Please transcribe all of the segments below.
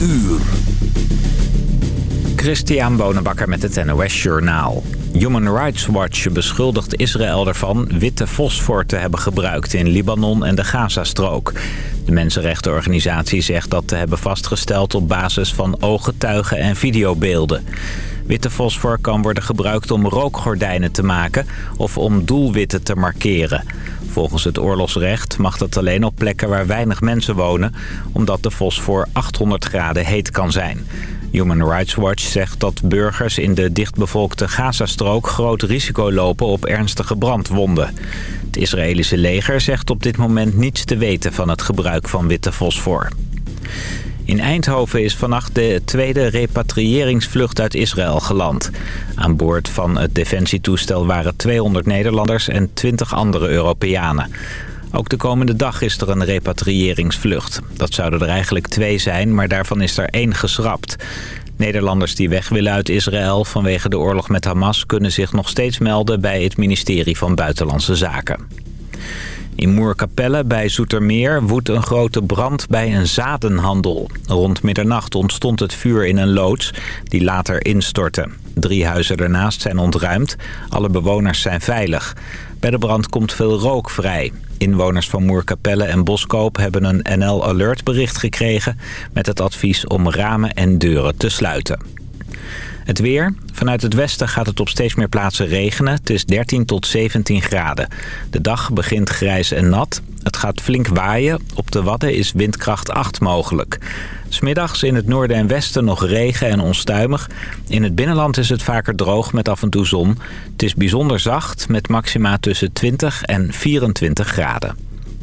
uur. Christian Bonenbakker met het NOS Journaal. Human Rights Watch beschuldigt Israël ervan witte fosfor te hebben gebruikt in Libanon en de Gazastrook. De mensenrechtenorganisatie zegt dat te hebben vastgesteld op basis van ooggetuigen en videobeelden. Witte fosfor kan worden gebruikt om rookgordijnen te maken of om doelwitten te markeren. Volgens het oorlogsrecht mag dat alleen op plekken waar weinig mensen wonen... omdat de fosfor 800 graden heet kan zijn. Human Rights Watch zegt dat burgers in de dichtbevolkte Gazastrook... groot risico lopen op ernstige brandwonden. Het Israëlische leger zegt op dit moment niets te weten van het gebruik van witte fosfor. In Eindhoven is vannacht de tweede repatriëringsvlucht uit Israël geland. Aan boord van het defensietoestel waren 200 Nederlanders en 20 andere Europeanen. Ook de komende dag is er een repatriëringsvlucht. Dat zouden er eigenlijk twee zijn, maar daarvan is er één geschrapt. Nederlanders die weg willen uit Israël vanwege de oorlog met Hamas... kunnen zich nog steeds melden bij het ministerie van Buitenlandse Zaken. In Moerkapelle bij Zoetermeer woedt een grote brand bij een zadenhandel. Rond middernacht ontstond het vuur in een loods die later instortte. Drie huizen ernaast zijn ontruimd. Alle bewoners zijn veilig. Bij de brand komt veel rook vrij. Inwoners van Moerkapelle en Boskoop hebben een NL Alert bericht gekregen... met het advies om ramen en deuren te sluiten. Het weer. Vanuit het westen gaat het op steeds meer plaatsen regenen. Het is 13 tot 17 graden. De dag begint grijs en nat. Het gaat flink waaien. Op de Wadden is windkracht 8 mogelijk. Smiddags in het noorden en westen nog regen en onstuimig. In het binnenland is het vaker droog met af en toe zon. Het is bijzonder zacht met maxima tussen 20 en 24 graden.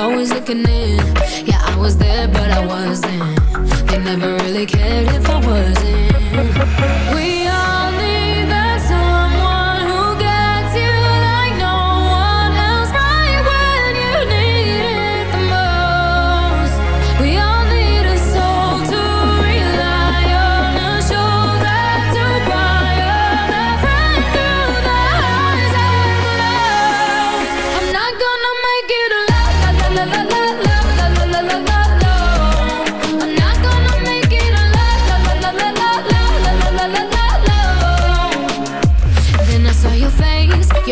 always looking in. Yeah, I was there, but I wasn't. They never really cared if I wasn't. We are.